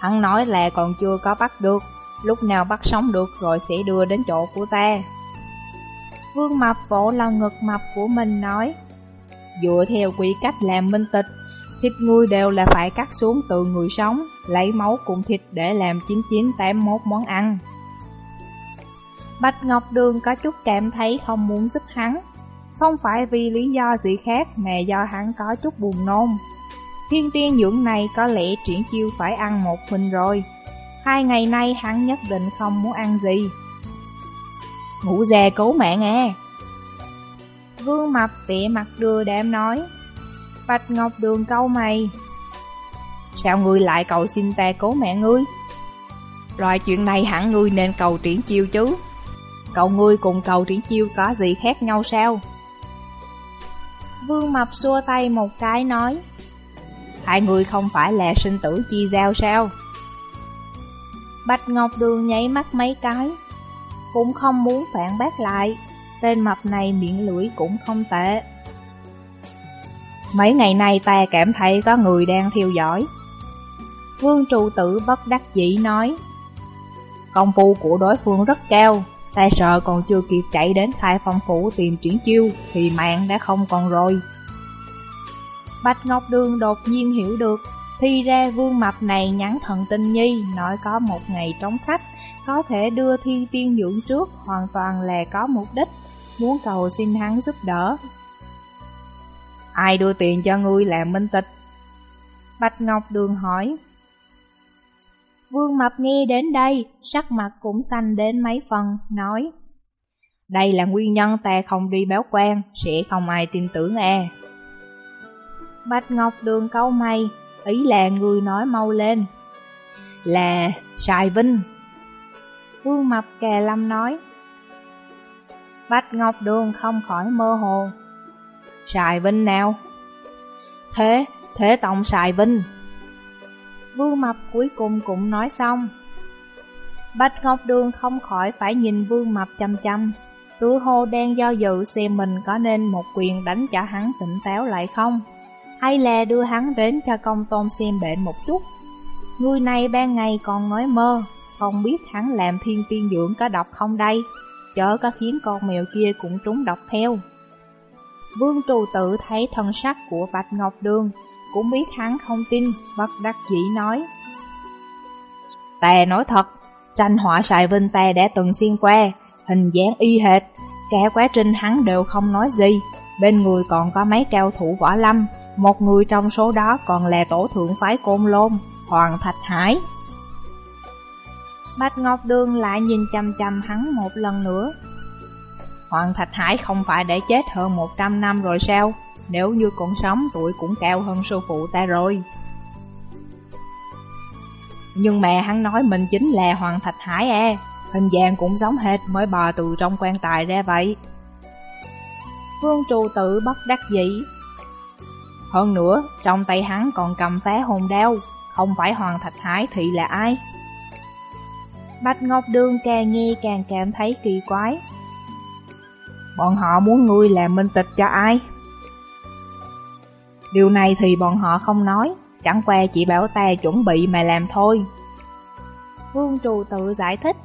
S2: Hắn nói là còn chưa có bắt được, Lúc nào bắt sống được rồi sẽ đưa đến chỗ của ta.
S1: Vương Mập vỗ là ngực mập của mình nói,
S2: Dựa theo quy cách làm minh tịch, Thịt người đều là phải cắt xuống từ người sống, Lấy máu cùng thịt để làm 9981 món ăn.
S1: Bạch Ngọc Đường có chút cảm thấy không muốn giúp hắn. Không phải vì lý do gì khác mà do hắn có chút buồn nôn. Thiên tiên dưỡng này có lẽ triển chiêu phải ăn một mình rồi. Hai ngày nay hắn nhất định không muốn ăn gì.
S2: Ngủ già cố mạng à.
S1: Vương Mập vẻ mặt đưa đám nói. Bạch Ngọc Đường câu mày.
S2: Sao ngươi lại cầu xin ta cố mẹ ngươi? Loại chuyện này hẳn ngươi nên cầu triển chiêu chứ. Cậu ngươi cùng cầu triển chiêu có gì khác nhau sao?
S1: Vương Mập xua tay một cái nói,
S2: Hai người không phải là sinh tử chi giao sao?
S1: Bạch Ngọc Đường nháy mắt mấy cái, Cũng không muốn phản bác lại, Tên mập này miệng lưỡi cũng không tệ.
S2: Mấy ngày nay ta cảm thấy có người đang theo dõi.
S1: Vương trụ tử bất đắc dĩ nói,
S2: Công phu của đối phương rất cao Ta sợ còn chưa kịp chạy đến khai phong phủ tìm triển chiêu, Thì mạng đã không còn rồi.
S1: Bạch Ngọc Đường đột nhiên hiểu được Thì ra vương mập này nhắn thần tinh nhi, Nói có một ngày trống khách, Có thể đưa thi tiên dưỡng trước, Hoàn toàn là có mục đích, Muốn cầu xin hắn giúp đỡ.
S2: Ai đưa tiền cho ngươi làm minh tịch?
S1: Bạch Ngọc Đường hỏi. Vương Mập nghe đến đây, sắc mặt cũng xanh đến mấy phần, nói
S2: Đây là nguyên nhân ta không đi báo quan, sẽ không ai tin tưởng à
S1: Bạch Ngọc Đường câu mày, ý là người nói mau lên
S2: Là Sài Vinh.
S1: Vương Mập kè lâm nói Bạch Ngọc Đường không khỏi mơ hồ.
S2: Sài Vinh nào? Thế, Thế Tông Sài Vinh.
S1: Vương Mập cuối cùng cũng nói xong. Bạch Ngọc Đường không khỏi phải nhìn Vương Mập chăm chăm. Tựa hồ đang do dự xem mình có nên một quyền đánh cho hắn tỉnh táo lại không Hay là đưa hắn đến cho công tôn xem bệnh một chút. Người này ban ngày còn nói mơ Không biết hắn làm thiên tiên dưỡng có độc không đây Chớ có khiến con mèo kia cũng trúng độc theo.
S2: Vương trù tự thấy thân sắc của Bạch Ngọc Đường, cũng biết hắn không tin, bất đắc dĩ nói. Tè nói thật, tranh họa sài vinh tè đã từng xuyên qua, hình dáng y hệt, cả quá trình hắn đều không nói gì. Bên người còn có mấy cao thủ võ lâm, một người trong số đó còn là tổ thượng phái Côn Lôn, Hoàng Thạch Hải. Bạch Ngọc Đường lại nhìn chăm chăm hắn một lần nữa. Hoàng Thạch Hải không phải để chết hơn 100 năm rồi sao? Nếu như còn sống tuổi cũng cao hơn sư phụ ta rồi. Nhưng mẹ hắn nói mình chính là Hoàng Thạch Hải e hình dạng cũng giống hệt mới bò từ trong quan tài ra vậy. Vương trù tự bất đắc dĩ. Hơn nữa, trong tay hắn còn cầm phá hồn đao, không phải Hoàng Thạch Hải thì là ai? Bạch Ngọc Đường càng nghe càng cảm thấy kỳ quái. Bọn họ muốn ngươi làm minh tịch cho ai? Điều này thì bọn họ không nói, chẳng qua chỉ bảo ta chuẩn bị mà làm thôi. Vương Trù tự giải thích.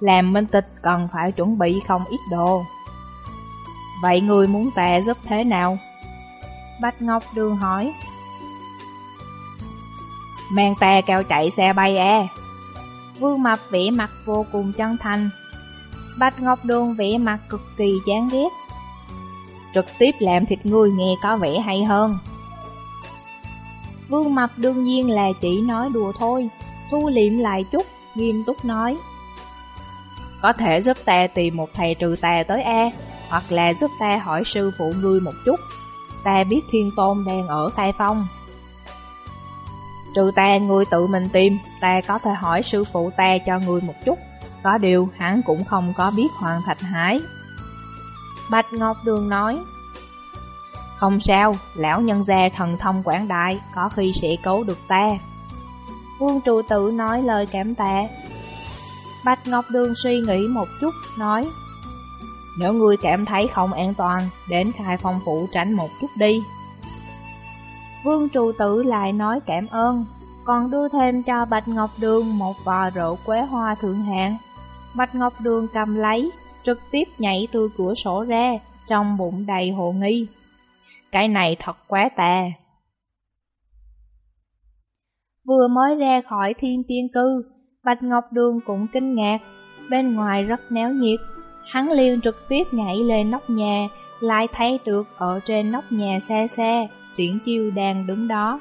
S2: Làm minh tịch cần phải chuẩn bị không ít đồ. Vậy người muốn ta giúp thế nào? Bạch Ngọc Đường hỏi. Mang ta kêu chạy xe bay à? Vương Mập vẽ mặt vô cùng chân thành. Bạch Ngọc Đường vẽ mặt cực kỳ chán ghét. Trực tiếp làm thịt người nghe có vẻ hay hơn. Vương Mập đương nhiên là chỉ nói đùa thôi, thu liệm lại chút, nghiêm túc nói. Có thể giúp ta tìm một thầy trừ tà tới A, hoặc là giúp ta hỏi sư phụ ngươi một chút. Ta biết Thiên Tôn đang ở Khai Phong. Trừ ta ngươi tự mình tìm, ta có thể hỏi sư phụ ta cho ngươi một chút. Có điều hắn cũng không có biết Hoàng Thạch Hải. Bạch Ngọc Đường nói, Không sao, lão nhân gia thần thông quảng đại, có khi sẽ cứu được ta. Vương trụ tử nói lời cảm tạ. Bạch Ngọc Đường suy nghĩ một chút, nói, Nếu ngươi cảm thấy không an toàn, đến khai phong phụ tránh một chút đi. Vương trụ tử lại nói cảm ơn, còn đưa thêm cho Bạch Ngọc Đường một vò rượu quế hoa thượng hạng. Bạch Ngọc Đường cầm lấy, trực tiếp nhảy từ cửa sổ ra, trong bụng đầy hồ nghi. Cái này thật quá tà. Vừa mới ra khỏi thiên tiên cư, Bạch Ngọc Đường cũng kinh ngạc, bên ngoài rất náo nhiệt. Hắn liền trực tiếp nhảy lên nóc nhà, lại thấy được ở trên nóc nhà xa xa, triển chiêu đang đứng đó.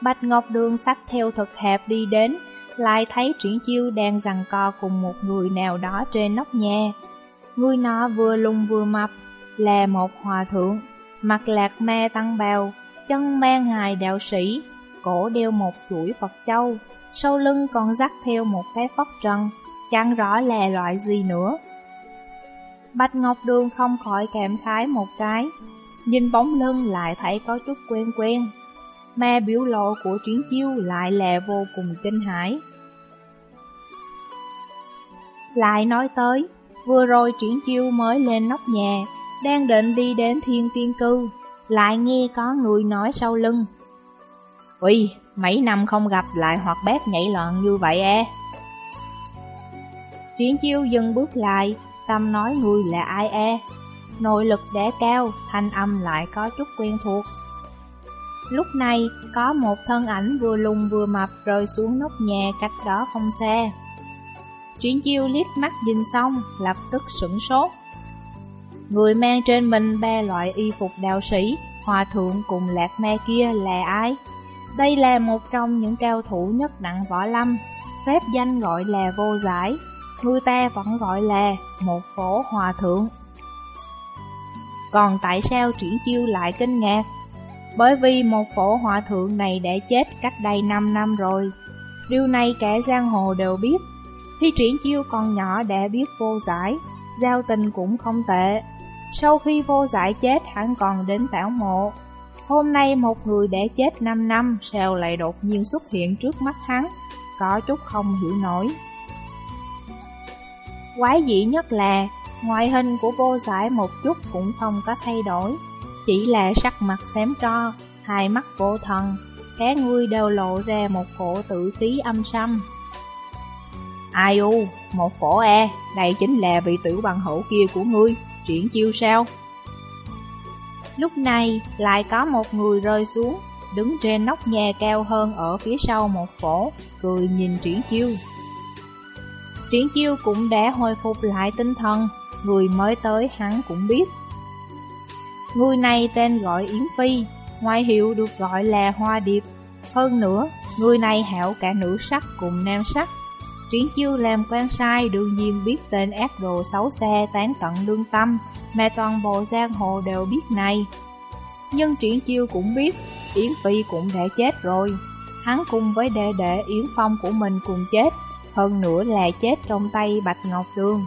S2: Bạch Ngọc Đường sách theo thực hẹp đi đến, lại thấy triển chiêu đang giằng co cùng một người nào đó trên nóc nhà. Người nó vừa lung vừa mập, là một hòa thượng, mặt lạc ma tăng bào, chân mang hài đạo sĩ, cổ đeo một chuỗi Phật châu, sau lưng còn dắt theo một cái phất trần, chẳng rõ là loại gì nữa. Bạch Ngọc Đường không khỏi cảm khái một cái, nhìn bóng lưng lại thấy có chút quen quen. Mà biểu lộ của triển chiêu lại là vô cùng kinh hãi. Lại nói tới, vừa rồi triển chiêu mới lên nóc nhà, đang định đi đến thiên tiên cư, lại nghe có người nói sau lưng. Ui, mấy năm không gặp lại hoặc bác nhảy loạn như vậy e. Triển chiêu dừng bước lại, tâm nói người là ai e. Nội lực đã cao, thanh âm lại có chút quen thuộc. Lúc này, có một thân ảnh vừa lùng vừa mập rơi xuống nóc nhà cách đó không xa. Triển chiêu liếc mắt nhìn xong, lập tức sửng sốt. Người mang trên mình ba loại y phục đạo sĩ, hòa thượng cùng lạc ma kia là ai? Đây là một trong những cao thủ nhất đặng võ lâm, phép danh gọi là vô giải, người ta vẫn gọi là một phổ hòa thượng. Còn tại sao triển chiêu lại kinh ngạc? Bởi vì một phổ hòa thượng này đã chết cách đây 5 năm rồi. Điều này cả giang hồ đều biết. Khi triển chiêu còn nhỏ đã biết vô giải, giao tình cũng không tệ. Sau khi vô giải chết hắn còn đến tảo mộ. Hôm nay một người đã chết 5 năm sao lại đột nhiên xuất hiện trước mắt hắn, có chút không hiểu nổi. Quái dị nhất là, ngoại hình của vô giải một chút cũng không có thay đổi, chỉ là sắc mặt xém tro, hai mắt vô thần, cá ngươi đều lộ ra một cổ tử khí âm sâm. Ai u, một cổ e, đây chính là vị tử bằng hữu kia của ngươi, Triển chiêu sao? Lúc này lại có một người rơi xuống, đứng trên nóc nhà cao hơn ở phía sau một cổ, cười nhìn triển chiêu. Triển chiêu cũng đã hồi phục lại tinh thần, người mới tới hắn cũng biết. Người này tên gọi Yến Phi, ngoại hiệu được gọi là Hoa Điệp. Hơn nữa, người này hảo cả nữ sắc cùng nam sắc. Triển chiêu làm quan sai đương nhiên biết tên ác đồ xấu xa tán tận lương tâm, mà toàn bộ giang hồ đều biết này. Nhưng Triển chiêu cũng biết, Yến Phi cũng đã chết rồi. Hắn cùng với đệ đệ Yến Phong của mình cùng chết, hơn nữa là chết trong tay Bạch Ngọc Đường.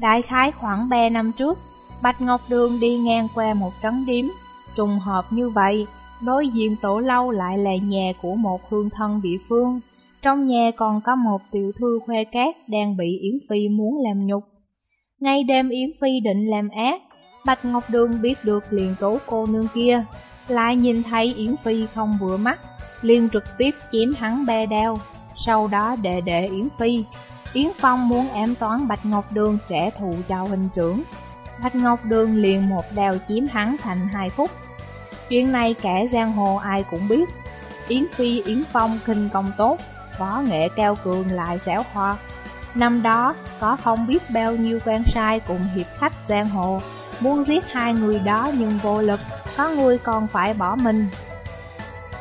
S2: Đại khái khoảng 3 năm trước, Bạch Ngọc Đường đi ngang qua một trấn điếm, trùng hợp như vậy, đối diện tổ lâu lại là nhà của một hương thân địa phương. Trong nhà còn có một tiểu thư khoe cát đang bị Yến Phi muốn làm nhục. Ngay đêm Yến Phi định làm ác, Bạch Ngọc Đường biết được liền tố cô nương kia, lại nhìn thấy Yến Phi không vừa mắt, liền trực tiếp chém hắn ba đao, sau đó đệ đệ Yến Phi. Yến Phong muốn ám toán Bạch Ngọc Đường trẻ thù cho huynh trưởng. Bạch Ngọc Đường liền một đèo chiếm hắn thành hai phút. Chuyện này kẻ giang hồ ai cũng biết. Yến Phi Yến Phong kinh công tốt, võ nghệ cao cường lại xảo hoa. Năm đó, có không biết bao nhiêu quan sai cùng hiệp khách giang hồ, muốn giết hai người đó nhưng vô lực, có người còn phải bỏ mình.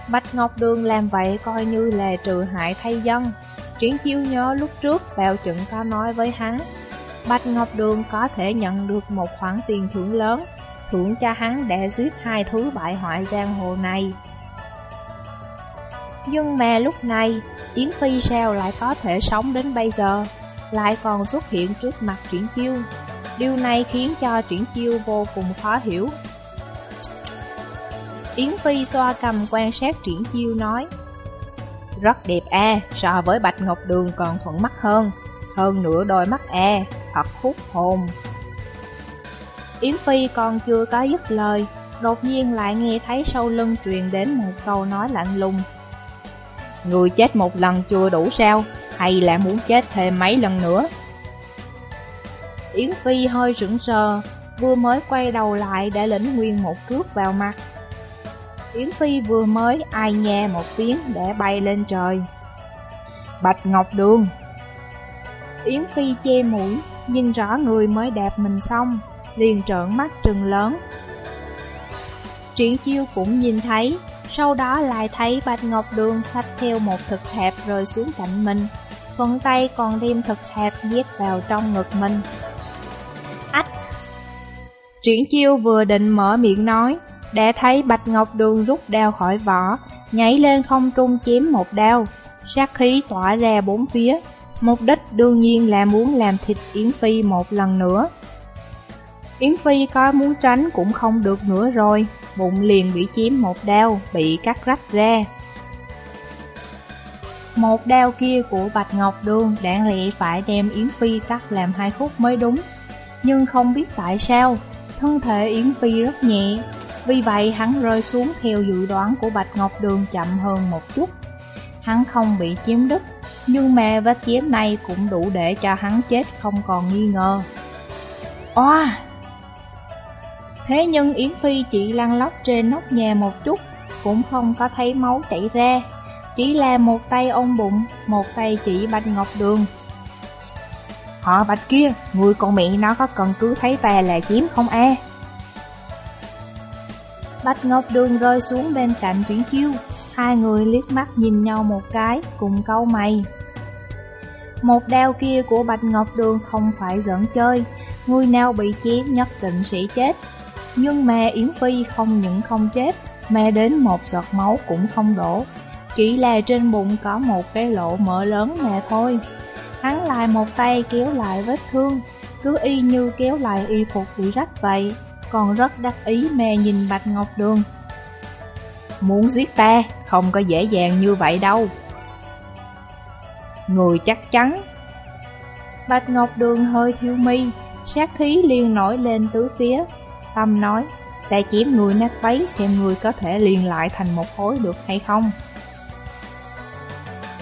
S2: Bạch Ngọc Đường làm vậy coi như là trừ hại thay dân. Triển chiêu nhớ lúc trước bèo chuẩn có nói với hắn, Bạch Ngọc Đường có thể nhận được một khoản tiền thưởng lớn, thưởng cho hắn để giết hai thứ bại hoại giang hồ này. Nhưng mà lúc này, Yến Phi sao lại có thể sống đến bây giờ, lại còn xuất hiện trước mặt Triển Chiêu. Điều này khiến cho Triển Chiêu vô cùng khó hiểu. Yến Phi xoa cầm quan sát Triển Chiêu nói rất đẹp a so với Bạch Ngọc Đường còn thuận mắt hơn. Hơn nữa đôi mắt a thật hút hồn. Yến Phi còn chưa có dứt lời, Đột nhiên lại nghe thấy sau lưng truyền đến một câu nói lạnh lùng. Người chết một lần chưa đủ sao? Hay là muốn chết thêm mấy lần nữa? Yến Phi hơi sững sờ, Vừa mới quay đầu lại để lĩnh nguyên một cước vào mặt. Yến Phi vừa mới ai nghe một tiếng để bay lên trời. Bạch Ngọc Đường. Yến Phi che mũi, Nhìn rõ người mới đẹp mình xong, Liền trợn mắt trừng lớn. Triển chiêu cũng nhìn thấy, Sau đó lại thấy Bạch Ngọc Đường xách theo một thực hẹp rơi xuống cạnh mình, Phần tay còn đem thực hẹp nhét vào trong ngực mình. Ách! Triển chiêu vừa định mở miệng nói đã thấy Bạch Ngọc Đường rút đao khỏi vỏ Nhảy lên không trung chém một đao. Sát khí tỏa ra bốn phía. Mục đích đương nhiên là muốn làm thịt Yến Phi một lần nữa. Yến Phi có muốn tránh cũng không được nữa rồi. Bụng liền bị chém một đao, bị cắt rách ra. Một đao kia của Bạch Ngọc Đường đáng lẽ phải đem Yến Phi cắt làm hai khúc mới đúng. Nhưng không biết tại sao, thân thể Yến Phi rất nhẹ vì vậy hắn rơi xuống theo dự đoán của Bạch Ngọc Đường chậm hơn một chút Hắn không bị chém đứt nhưng mà vết kiếm này cũng đủ để cho hắn chết không còn nghi ngờ. Oa! Thế nhưng Yến Phi chỉ lăn lóc trên nóc nhà một chút, cũng không có thấy máu chảy ra. Chỉ là một tay ôm bụng, một tay chỉ Bạch Ngọc Đường. Họ Bạch kia, người con mẹ nó có cần cứ thấy ta là chiếm không e Bạch Ngọc Đường rơi xuống bên cạnh Triển Chiêu, hai người liếc mắt nhìn nhau một cái, cùng câu mày. Một đao kia của Bạch Ngọc Đường không phải giỡn chơi, người nào bị chém nhất định sẽ chết. Nhưng mẹ Yến Phi không những không chết, mẹ đến một giọt máu cũng không đổ. Chỉ là trên bụng có một cái lỗ mở lớn mà thôi. Hắn lại một tay kéo lại vết thương, cứ y như kéo lại y phục bị rách vậy, còn rất đắc ý mè nhìn Bạch Ngọc Đường. Muốn giết ta, không có dễ dàng như vậy đâu. Người chắc chắn. Bạch Ngọc Đường hơi thiêu mi Sát khí liền nổi lên tứ phía. Tâm nói Ta chiếm người nát bấy xem người có thể liền lại thành một khối được hay không.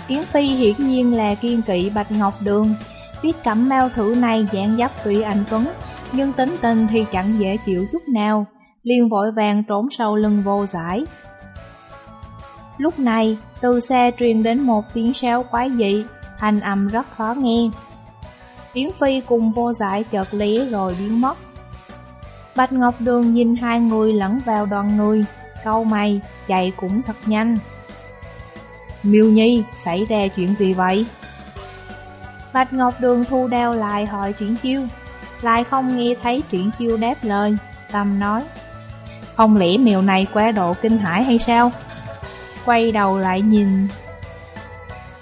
S2: Yến Phi hiển nhiên là kiên kỵ Bạch Ngọc Đường. Biết cẩm mao thử này dạng dấp tùy anh Tuấn, nhưng tính tình thì chẳng dễ chịu chút nào, liền vội vàng trốn sau lưng vô giải. Lúc này, từ xe truyền đến một tiếng sáo quái dị, thanh âm rất khó nghe. Yến Phi cùng vô giải chợt lé rồi biến mất. Bạch Ngọc Đường nhìn hai người lẫn vào đoàn người, câu mày, chạy cũng thật nhanh. Miêu Nhi, xảy ra chuyện gì vậy? Bạch Ngọc Đường thu đeo lại hỏi chuyện Chiêu, lại không nghe thấy Triển Chiêu đáp lời, tâm nói. Không lẽ mèo này quá độ kinh hãi hay sao? Quay đầu lại nhìn.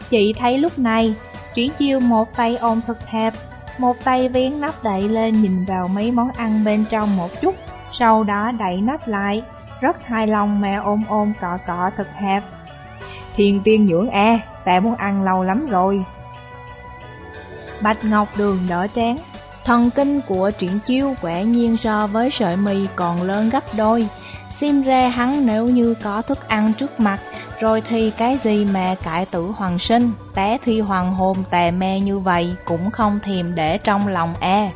S2: Chị thấy lúc này, Triển Chiêu một tay ôm thật hẹp, một tay vén nắp đậy lên nhìn vào mấy món ăn bên trong một chút, sau đó đậy nắp lại, rất hài lòng mà ôm ôm cọ cọ thật hẹp. thiền tiên nhưỡng a, tại muốn ăn lâu lắm rồi. Bạch Ngọc Đường đỡ trán, thần kinh của triển chiêu quả nhiên so với sợi mì còn lớn gấp đôi. Xem ra hắn nếu như có thức ăn trước mặt, rồi thì cái gì mà cải tử hoàng sinh, té thi hoàng hồn tà me như vậy cũng không thèm để trong lòng e.